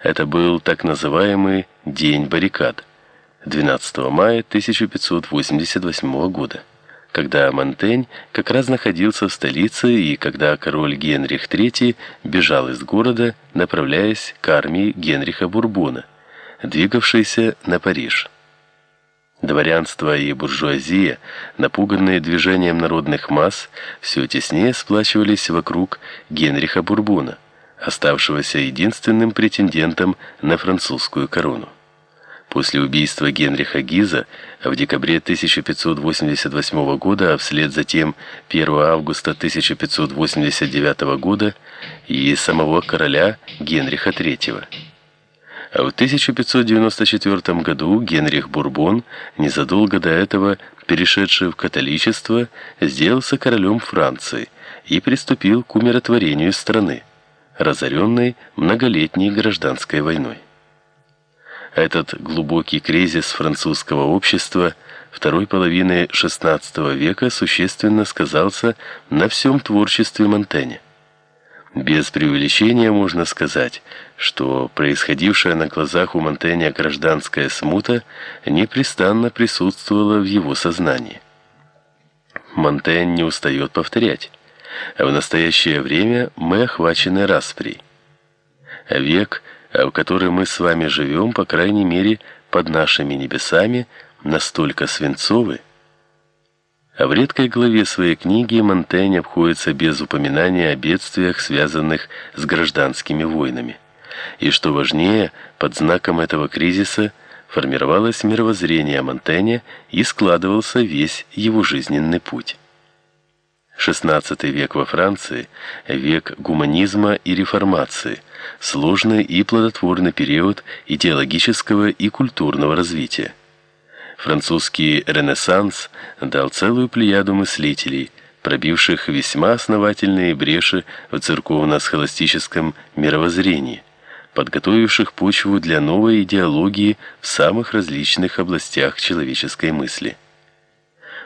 Это был так называемый День баррикад 12 мая 1588 года, когда Монтень как раз находился в столице и когда король Генрих III бежал из города, направляясь к армии Генриха Бурбона, двигавшейся на Париж. Дворянство и буржуазия, напуганные движением народных масс, все теснее сплачивались вокруг Генриха Бурбона, оставшегося единственным претендентом на французскую корону. После убийства Генриха Гиза в декабре 1588 года, а вслед за тем 1 августа 1589 года и самого короля Генриха III. А в 1594 году Генрих Бурбон, незадолго до этого перешедший в католичество, сделался королем Франции и приступил к умиротворению страны, разоренной многолетней гражданской войной. Этот глубокий кризис французского общества второй половины XVI века существенно сказался на всем творчестве Монтэня. Без преувеличения можно сказать, что происходившая на глазах у Монтэня гражданская смута непрестанно присутствовала в его сознании. Монтень не устает повторять: в настоящее время мы охвачены распрей. Век, в который мы с вами живем, по крайней мере, под нашими небесами, настолько свинцовый, а в редкой главе своей книги Монтень обходится без упоминания о бедствиях, связанных с гражданскими войнами. И что важнее, под знаком этого кризиса формировалось мировоззрение Монтэня и складывался весь его жизненный путь. XVI век во Франции век гуманизма и реформации, сложный и плодотворный период идеологического и культурного развития. Французский Ренессанс дал целую плеяду мыслителей, пробивших весьма основательные бреши в церковно-схоластическом мировоззрении, подготовивших почву для новой идеологии в самых различных областях человеческой мысли.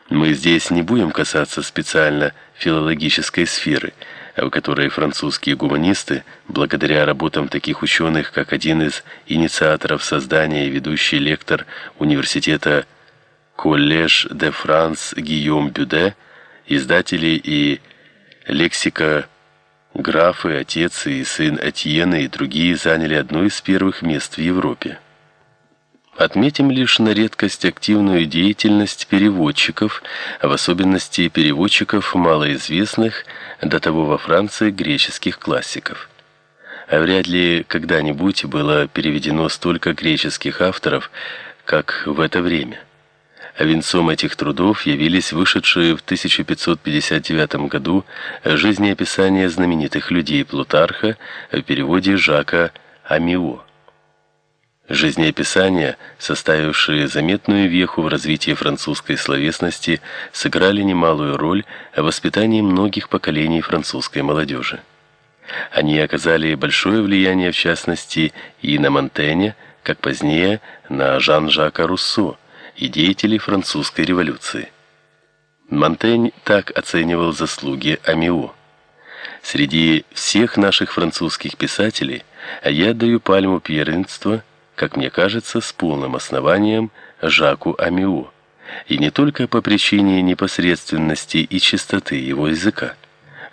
Мы здесь не будем касаться специально филологической сферы, в которой французские гуманисты, благодаря работам таких ученых, как один из инициаторов создания и ведущий лектор университета Коллеж де Франс Гийом Бюде, издатели и лексика графы, отец и сын Этьена и другие заняли одно из первых мест в Европе. Отметим лишь на редкость активную деятельность переводчиков, в особенности переводчиков малоизвестных до того во Франции греческих классиков. А вряд ли когда-нибудь было переведено столько греческих авторов, как в это время. А венцом этих трудов явились вышедшие в 1559 году жизнеописания знаменитых людей Плутарха в переводе Жака Амио. Жизнеописания, составившие заметную веху в развитии французской словесности, сыграли немалую роль в воспитании многих поколений французской молодежи. Они оказали большое влияние в частности и на Монтэня, как позднее на Жан-Жака Руссо и деятелей французской революции. Монтень так оценивал заслуги Амио. Среди всех наших французских писателей я даю пальму первенства как мне кажется, с полным основанием Жаку Амио, и не только по причине непосредственности и чистоты его языка,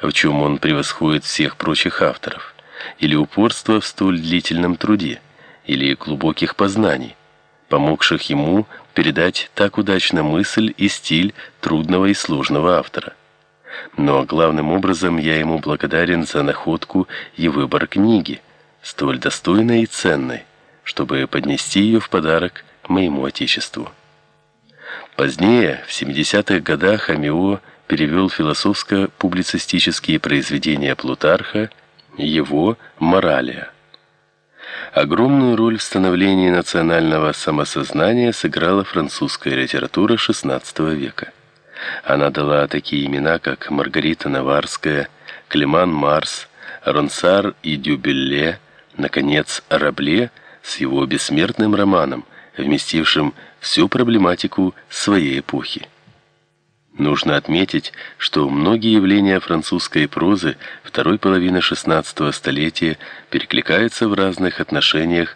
в чем он превосходит всех прочих авторов, или упорства в столь длительном труде, или глубоких познаний, помогших ему передать так удачно мысль и стиль трудного и сложного автора. Но главным образом я ему благодарен за находку и выбор книги, столь достойной и ценной, чтобы поднести ее в подарок моему отечеству. Позднее, в 70-х годах, Амио перевел философско-публицистические произведения Плутарха, его «Моралия». Огромную роль в становлении национального самосознания сыграла французская литература XVI века. Она дала такие имена, как Маргарита Наварская, Клеман Марс, Ронсар и Дюбелле, наконец, Рабле – с его бессмертным романом, вместившим всю проблематику своей эпохи. Нужно отметить, что многие явления французской прозы второй половины XVI столетия перекликаются в разных отношениях